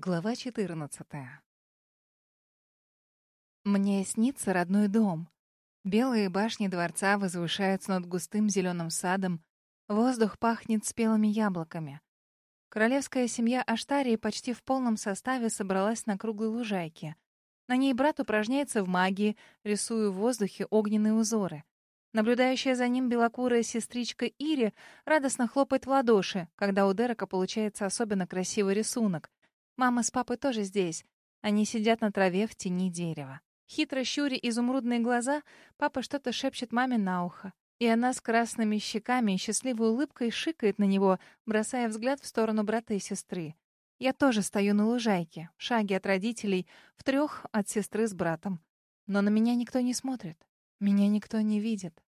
Глава 14. Мне снится родной дом. Белые башни дворца возвышаются над густым зеленым садом. Воздух пахнет спелыми яблоками. Королевская семья Аштарии почти в полном составе собралась на круглой лужайке. На ней брат упражняется в магии, рисуя в воздухе огненные узоры. Наблюдающая за ним белокурая сестричка Ири радостно хлопает в ладоши, когда у Дерека получается особенно красивый рисунок — Мама с папой тоже здесь. Они сидят на траве в тени дерева. Хитро щуря изумрудные глаза, папа что-то шепчет маме на ухо. И она с красными щеками и счастливой улыбкой шикает на него, бросая взгляд в сторону брата и сестры. Я тоже стою на лужайке, в шаге от родителей, в трех от сестры с братом. Но на меня никто не смотрит. Меня никто не видит.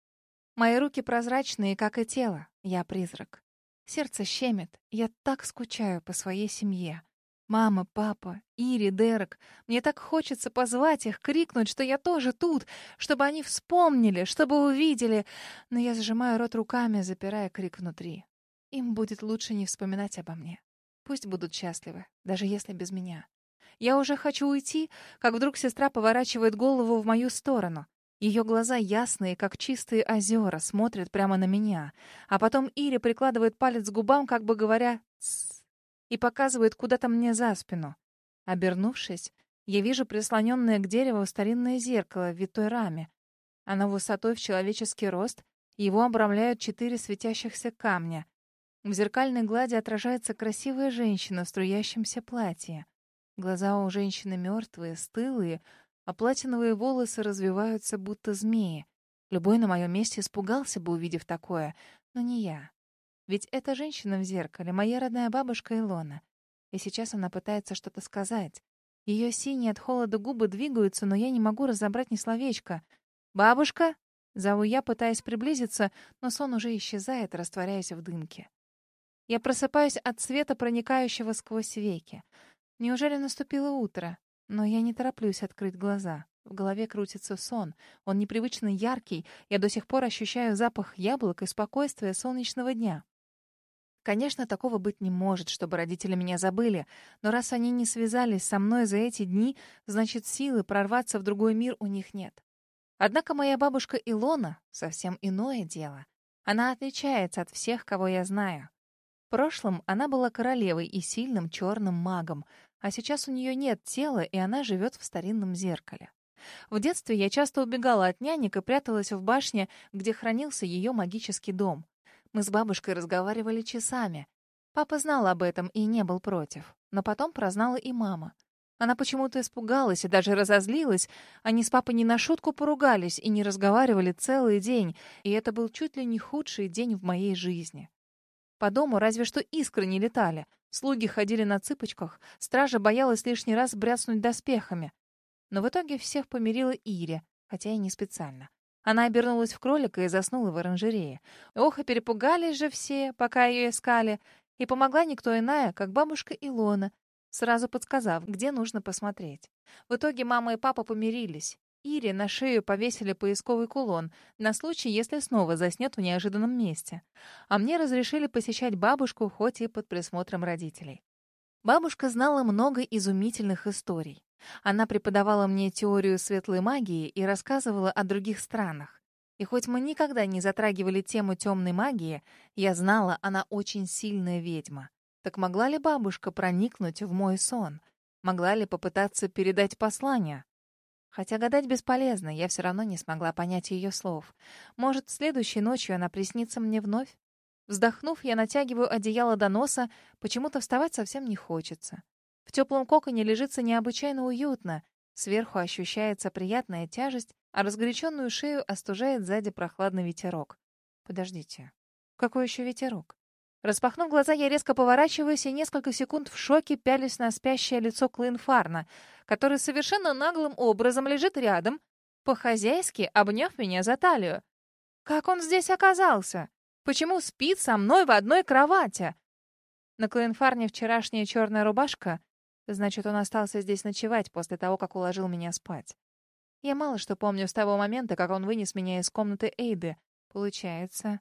Мои руки прозрачные, как и тело. Я призрак. Сердце щемит. Я так скучаю по своей семье. Мама, папа, Ири, Дерек. Мне так хочется позвать их, крикнуть, что я тоже тут, чтобы они вспомнили, чтобы увидели. Но я сжимаю рот руками, запирая крик внутри. Им будет лучше не вспоминать обо мне. Пусть будут счастливы, даже если без меня. Я уже хочу уйти, как вдруг сестра поворачивает голову в мою сторону. Ее глаза ясные, как чистые озера, смотрят прямо на меня. А потом Ири прикладывает палец к губам, как бы говоря «Тссс» и показывает куда-то мне за спину. Обернувшись, я вижу прислоненное к дереву старинное зеркало в витой раме. Оно высотой в человеческий рост, его обрамляют четыре светящихся камня. В зеркальной глади отражается красивая женщина в струящемся платье. Глаза у женщины мертвые, стылые, а платиновые волосы развиваются, будто змеи. Любой на моем месте испугался бы, увидев такое, но не я. Ведь эта женщина в зеркале — моя родная бабушка Илона. И сейчас она пытается что-то сказать. Ее синие от холода губы двигаются, но я не могу разобрать ни словечка. «Бабушка?» — зову я, пытаясь приблизиться, но сон уже исчезает, растворяясь в дымке. Я просыпаюсь от света, проникающего сквозь веки. Неужели наступило утро? Но я не тороплюсь открыть глаза. В голове крутится сон. Он непривычно яркий. Я до сих пор ощущаю запах яблок и спокойствия солнечного дня. Конечно, такого быть не может, чтобы родители меня забыли, но раз они не связались со мной за эти дни, значит, силы прорваться в другой мир у них нет. Однако моя бабушка Илона — совсем иное дело. Она отличается от всех, кого я знаю. В прошлом она была королевой и сильным черным магом, а сейчас у нее нет тела, и она живет в старинном зеркале. В детстве я часто убегала от нянек и пряталась в башне, где хранился ее магический дом. Мы с бабушкой разговаривали часами. Папа знал об этом и не был против. Но потом прознала и мама. Она почему-то испугалась и даже разозлилась. Они с папой не на шутку поругались и не разговаривали целый день, и это был чуть ли не худший день в моей жизни. По дому разве что искры не летали. Слуги ходили на цыпочках, стража боялась лишний раз бряцнуть доспехами. Но в итоге всех помирила Ире, хотя и не специально. Она обернулась в кролика и заснула в оранжерее. Ох, и перепугались же все, пока ее искали. И помогла никто иная, как бабушка Илона, сразу подсказав, где нужно посмотреть. В итоге мама и папа помирились. Ире на шею повесили поисковый кулон на случай, если снова заснет в неожиданном месте. А мне разрешили посещать бабушку, хоть и под присмотром родителей. Бабушка знала много изумительных историй. Она преподавала мне теорию светлой магии и рассказывала о других странах. И хоть мы никогда не затрагивали тему темной магии, я знала, она очень сильная ведьма. Так могла ли бабушка проникнуть в мой сон? Могла ли попытаться передать послание? Хотя гадать бесполезно, я все равно не смогла понять ее слов. Может, следующей ночью она приснится мне вновь? Вздохнув, я натягиваю одеяло до носа, почему-то вставать совсем не хочется. В теплом коконе лежится необычайно уютно. Сверху ощущается приятная тяжесть, а разгоряченную шею остужает сзади прохладный ветерок. Подождите, какой еще ветерок? Распахнув глаза, я резко поворачиваюсь и несколько секунд в шоке пялюсь на спящее лицо Клоинфарна, который совершенно наглым образом лежит рядом, по-хозяйски обняв меня за талию. Как он здесь оказался? Почему спит со мной в одной кровати? На Клоинфарне вчерашняя черная рубашка Значит, он остался здесь ночевать после того, как уложил меня спать. Я мало что помню с того момента, как он вынес меня из комнаты Эйды. Получается,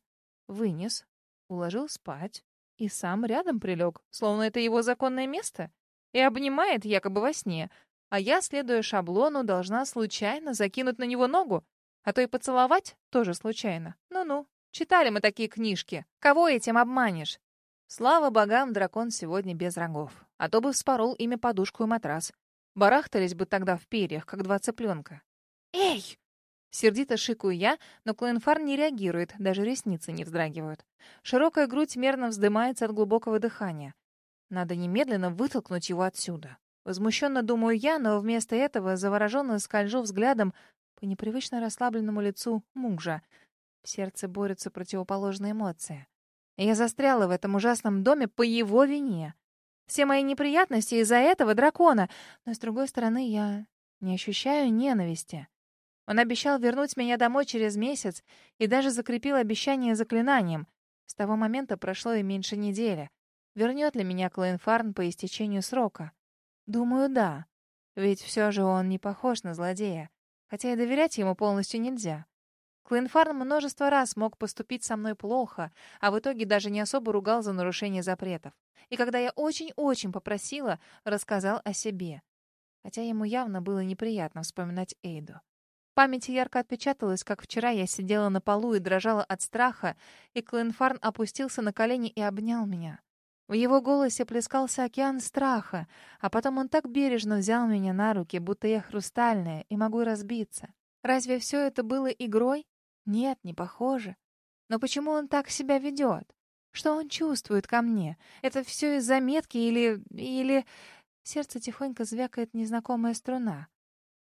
вынес, уложил спать и сам рядом прилег, словно это его законное место. и обнимает якобы во сне, а я, следуя шаблону, должна случайно закинуть на него ногу, а то и поцеловать тоже случайно. Ну-ну, читали мы такие книжки. Кого этим обманешь? Слава богам, дракон сегодня без рогов. А то бы вспорол ими подушку и матрас. Барахтались бы тогда в перьях, как два цыпленка. «Эй!» Сердито шикаю я, но Клоенфар не реагирует, даже ресницы не вздрагивают. Широкая грудь мерно вздымается от глубокого дыхания. Надо немедленно вытолкнуть его отсюда. Возмущенно думаю я, но вместо этого завороженно скольжу взглядом по непривычно расслабленному лицу мужа. В сердце борются противоположные эмоции. Я застряла в этом ужасном доме по его вине. Все мои неприятности из-за этого дракона, но, с другой стороны, я не ощущаю ненависти. Он обещал вернуть меня домой через месяц и даже закрепил обещание заклинанием. С того момента прошло и меньше недели. Вернет ли меня Клоенфарн по истечению срока? Думаю, да. Ведь все же он не похож на злодея. Хотя и доверять ему полностью нельзя. Клоенфарн множество раз мог поступить со мной плохо, а в итоге даже не особо ругал за нарушение запретов. И когда я очень-очень попросила, рассказал о себе. Хотя ему явно было неприятно вспоминать Эйду. В памяти ярко отпечаталось, как вчера я сидела на полу и дрожала от страха, и Клоенфарн опустился на колени и обнял меня. В его голосе плескался океан страха, а потом он так бережно взял меня на руки, будто я хрустальная и могу разбиться. Разве все это было игрой? Нет, не похоже. Но почему он так себя ведет? Что он чувствует ко мне? Это все из заметки или... или... Сердце тихонько звякает незнакомая струна.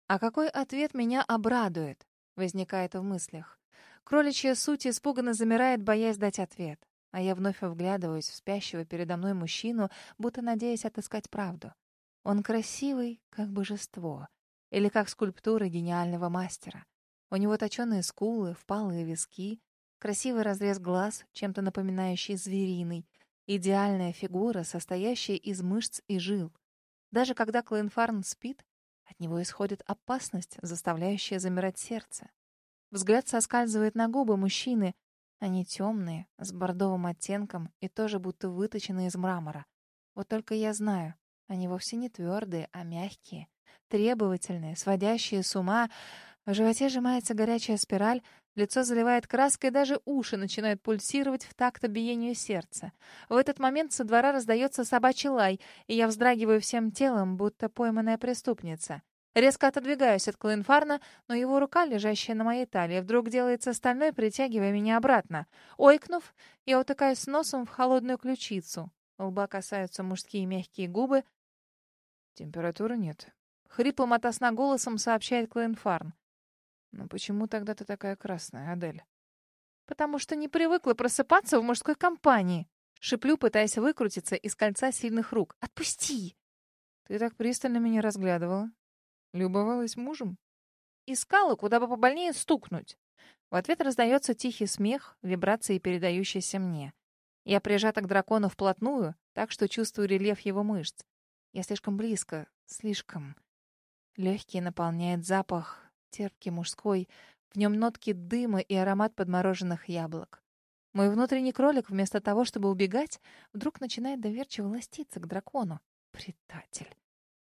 А какой ответ меня обрадует? Возникает в мыслях. Кроличья суть испуганно замирает, боясь дать ответ. А я вновь вглядываюсь в спящего передо мной мужчину, будто надеясь отыскать правду. Он красивый, как божество. Или как скульптура гениального мастера. У него точеные скулы, впалые виски, красивый разрез глаз, чем-то напоминающий звериный, идеальная фигура, состоящая из мышц и жил. Даже когда Клоенфарн спит, от него исходит опасность, заставляющая замирать сердце. Взгляд соскальзывает на губы мужчины. Они темные, с бордовым оттенком и тоже будто выточены из мрамора. Вот только я знаю, они вовсе не твердые, а мягкие, требовательные, сводящие с ума. В животе сжимается горячая спираль, Лицо заливает краской, даже уши начинают пульсировать в такт биению сердца. В этот момент со двора раздается собачий лай, и я вздрагиваю всем телом, будто пойманная преступница. Резко отодвигаюсь от Клоенфарна, но его рука, лежащая на моей талии, вдруг делается стальной, притягивая меня обратно. Ойкнув, я утыкаюсь носом в холодную ключицу. Лба касаются мужские мягкие губы. Температуры нет. Хриплым от голосом сообщает Клоенфарн. «Но почему тогда ты такая красная, Адель?» «Потому что не привыкла просыпаться в мужской компании». Шиплю, пытаясь выкрутиться из кольца сильных рук. «Отпусти!» «Ты так пристально меня разглядывала. Любовалась мужем?» «Искала, куда бы побольнее стукнуть». В ответ раздается тихий смех, вибрации, передающиеся мне. Я прижата к дракону вплотную, так что чувствую рельеф его мышц. Я слишком близко, слишком. Легкий наполняет запах терпкий, мужской. В нем нотки дыма и аромат подмороженных яблок. Мой внутренний кролик, вместо того, чтобы убегать, вдруг начинает доверчиво ластиться к дракону. Предатель.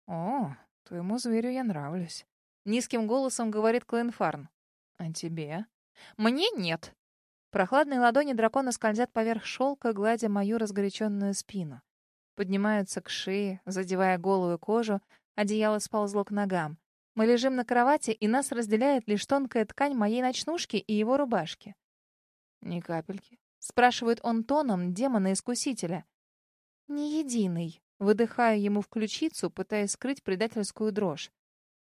«О, твоему зверю я нравлюсь», — низким голосом говорит Клоенфарн. «А тебе?» «Мне нет». Прохладные ладони дракона скользят поверх шелка, гладя мою разгоряченную спину. Поднимаются к шее, задевая голую кожу, одеяло сползло к ногам. Мы лежим на кровати, и нас разделяет лишь тонкая ткань моей ночнушки и его рубашки. «Ни капельки», — спрашивает он тоном демона-искусителя. «Ни единый», — выдыхаю ему в ключицу, пытаясь скрыть предательскую дрожь.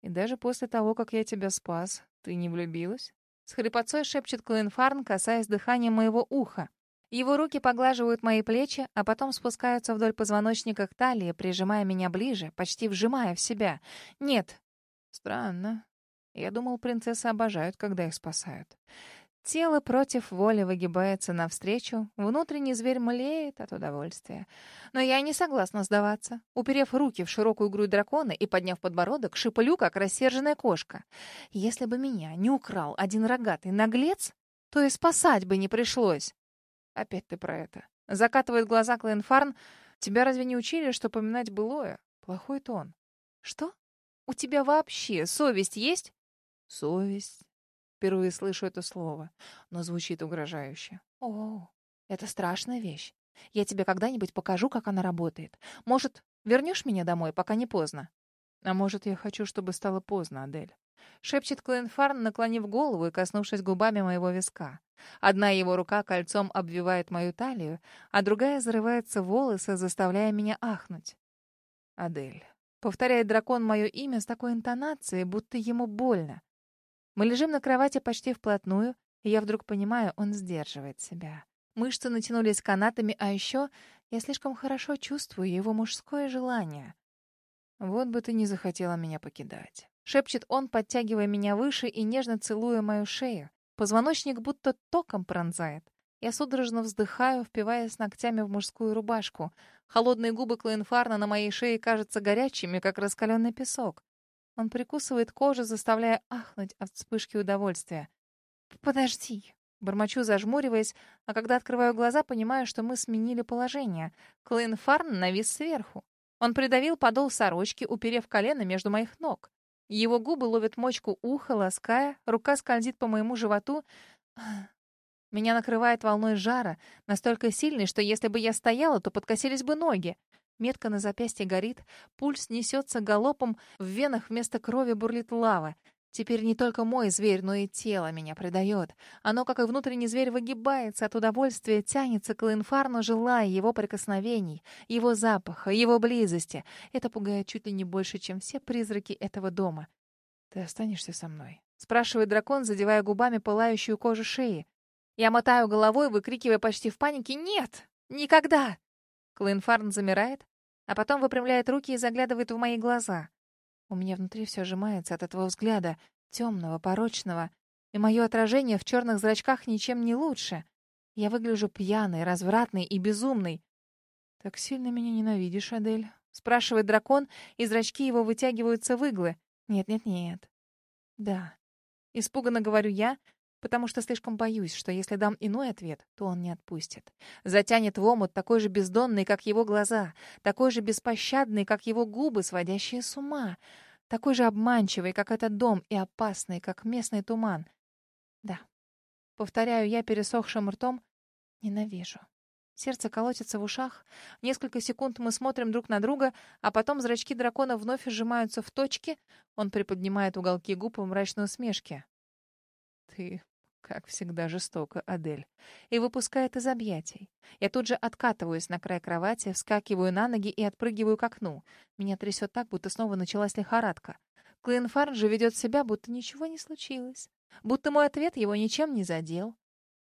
«И даже после того, как я тебя спас, ты не влюбилась?» С хрипотцой шепчет Клоенфарн, касаясь дыхания моего уха. Его руки поглаживают мои плечи, а потом спускаются вдоль позвоночника к талии, прижимая меня ближе, почти вжимая в себя. Нет, Странно. Я думал, принцессы обожают, когда их спасают. Тело против воли выгибается навстречу, внутренний зверь млеет от удовольствия. Но я не согласна сдаваться. Уперев руки в широкую грудь дракона и подняв подбородок, шиплю, как рассерженная кошка. Если бы меня не украл один рогатый наглец, то и спасать бы не пришлось. Опять ты про это. Закатывает глаза Клоенфарн. Тебя разве не учили, что поминать былое? Плохой тон. Что? У тебя вообще совесть есть? Совесть. Впервые слышу это слово, но звучит угрожающе. О, это страшная вещь. Я тебе когда-нибудь покажу, как она работает. Может, вернешь меня домой, пока не поздно? А может, я хочу, чтобы стало поздно, Адель. Шепчет Клоенфарн, наклонив голову и коснувшись губами моего виска. Одна его рука кольцом обвивает мою талию, а другая зарывается в волосы, заставляя меня ахнуть. «Адель». Повторяет дракон мое имя с такой интонацией, будто ему больно. Мы лежим на кровати почти вплотную, и я вдруг понимаю, он сдерживает себя. Мышцы натянулись канатами, а еще я слишком хорошо чувствую его мужское желание. «Вот бы ты не захотела меня покидать», — шепчет он, подтягивая меня выше и нежно целуя мою шею. Позвоночник будто током пронзает. Я судорожно вздыхаю, впиваясь ногтями в мужскую рубашку. Холодные губы Клоенфарна на моей шее кажутся горячими, как раскаленный песок. Он прикусывает кожу, заставляя ахнуть от вспышки удовольствия. «Подожди!» Бормочу, зажмуриваясь, а когда открываю глаза, понимаю, что мы сменили положение. Клоенфарн навис сверху. Он придавил подол сорочки, уперев колено между моих ног. Его губы ловят мочку уха, лаская, рука скользит по моему животу. Меня накрывает волной жара, настолько сильной, что если бы я стояла, то подкосились бы ноги. Метка на запястье горит, пульс несется галопом, в венах вместо крови бурлит лава. Теперь не только мой зверь, но и тело меня предает. Оно, как и внутренний зверь, выгибается от удовольствия, тянется к Линфарну, желая его прикосновений, его запаха, его близости. Это пугает чуть ли не больше, чем все призраки этого дома. «Ты останешься со мной?» — спрашивает дракон, задевая губами пылающую кожу шеи. Я мотаю головой, выкрикивая почти в панике «Нет! Никогда!» Клоенфарн замирает, а потом выпрямляет руки и заглядывает в мои глаза. У меня внутри все сжимается от этого взгляда, темного, порочного, и мое отражение в черных зрачках ничем не лучше. Я выгляжу пьяной, развратной и безумной. «Так сильно меня ненавидишь, Адель?» — спрашивает дракон, и зрачки его вытягиваются в иглы. «Нет-нет-нет». «Да». Испуганно говорю я, потому что слишком боюсь, что если дам иной ответ, то он не отпустит. Затянет в омут такой же бездонный, как его глаза, такой же беспощадный, как его губы, сводящие с ума, такой же обманчивый, как этот дом, и опасный, как местный туман. Да, повторяю я пересохшим ртом, ненавижу. Сердце колотится в ушах. Несколько секунд мы смотрим друг на друга, а потом зрачки дракона вновь сжимаются в точке. Он приподнимает уголки губ в мрачной усмешке. «Ты как всегда жестоко, Адель. И выпускает из объятий. Я тут же откатываюсь на край кровати, вскакиваю на ноги и отпрыгиваю к окну. Меня трясет так, будто снова началась лихорадка. Клинфарн же ведет себя, будто ничего не случилось. Будто мой ответ его ничем не задел.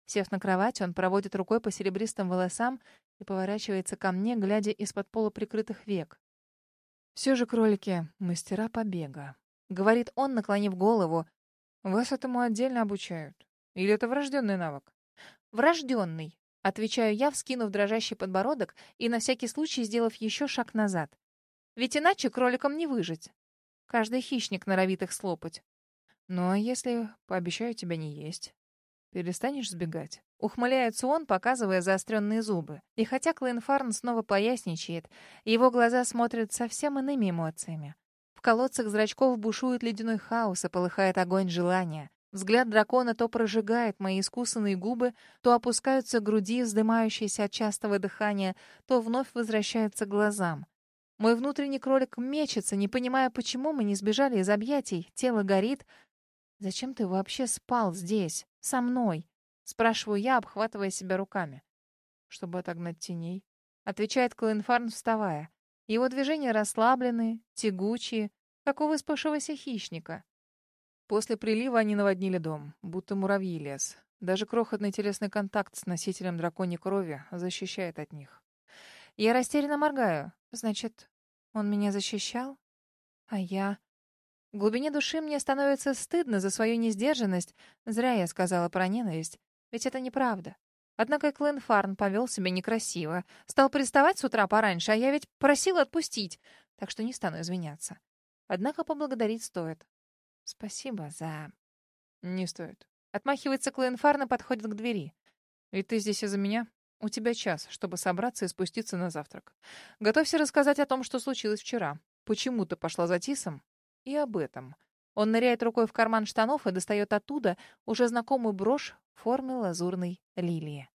Сев на кровать, он проводит рукой по серебристым волосам и поворачивается ко мне, глядя из-под полуприкрытых век. «Все же кролики — мастера побега», — говорит он, наклонив голову. «Вас этому отдельно обучают. Или это врожденный навык? Врожденный, отвечаю я, вскинув дрожащий подбородок и на всякий случай сделав еще шаг назад. Ведь иначе кроликам не выжить. Каждый хищник норовит их слопать. Ну а если пообещаю тебя не есть? Перестанешь сбегать? Ухмыляется он, показывая заостренные зубы. И хотя Клейнфарн снова поясничает, его глаза смотрят совсем иными эмоциями. В колодцах зрачков бушует ледяной хаос и полыхает огонь желания. Взгляд дракона то прожигает мои искусанные губы, то опускаются груди, вздымающиеся от частого дыхания, то вновь возвращаются к глазам. Мой внутренний кролик мечется, не понимая, почему мы не сбежали из объятий. Тело горит. «Зачем ты вообще спал здесь, со мной?» — спрашиваю я, обхватывая себя руками. «Чтобы отогнать теней», — отвечает Клоенфарн, вставая. Его движения расслабленные, тягучие, как у выспавшегося хищника. После прилива они наводнили дом, будто муравьи лес. Даже крохотный телесный контакт с носителем драконьей крови защищает от них. Я растерянно моргаю. Значит, он меня защищал? А я... В глубине души мне становится стыдно за свою несдержанность. Зря я сказала про ненависть. Ведь это неправда. Однако Клен Фарн повел себя некрасиво. Стал приставать с утра пораньше, а я ведь просила отпустить. Так что не стану извиняться. Однако поблагодарить стоит. Спасибо за... Не стоит. Отмахивается Клоенфарн и подходит к двери. Ведь ты здесь из-за меня. У тебя час, чтобы собраться и спуститься на завтрак. Готовься рассказать о том, что случилось вчера. Почему ты пошла за Тисом? И об этом. Он ныряет рукой в карман штанов и достает оттуда уже знакомую брошь в форме лазурной лилии.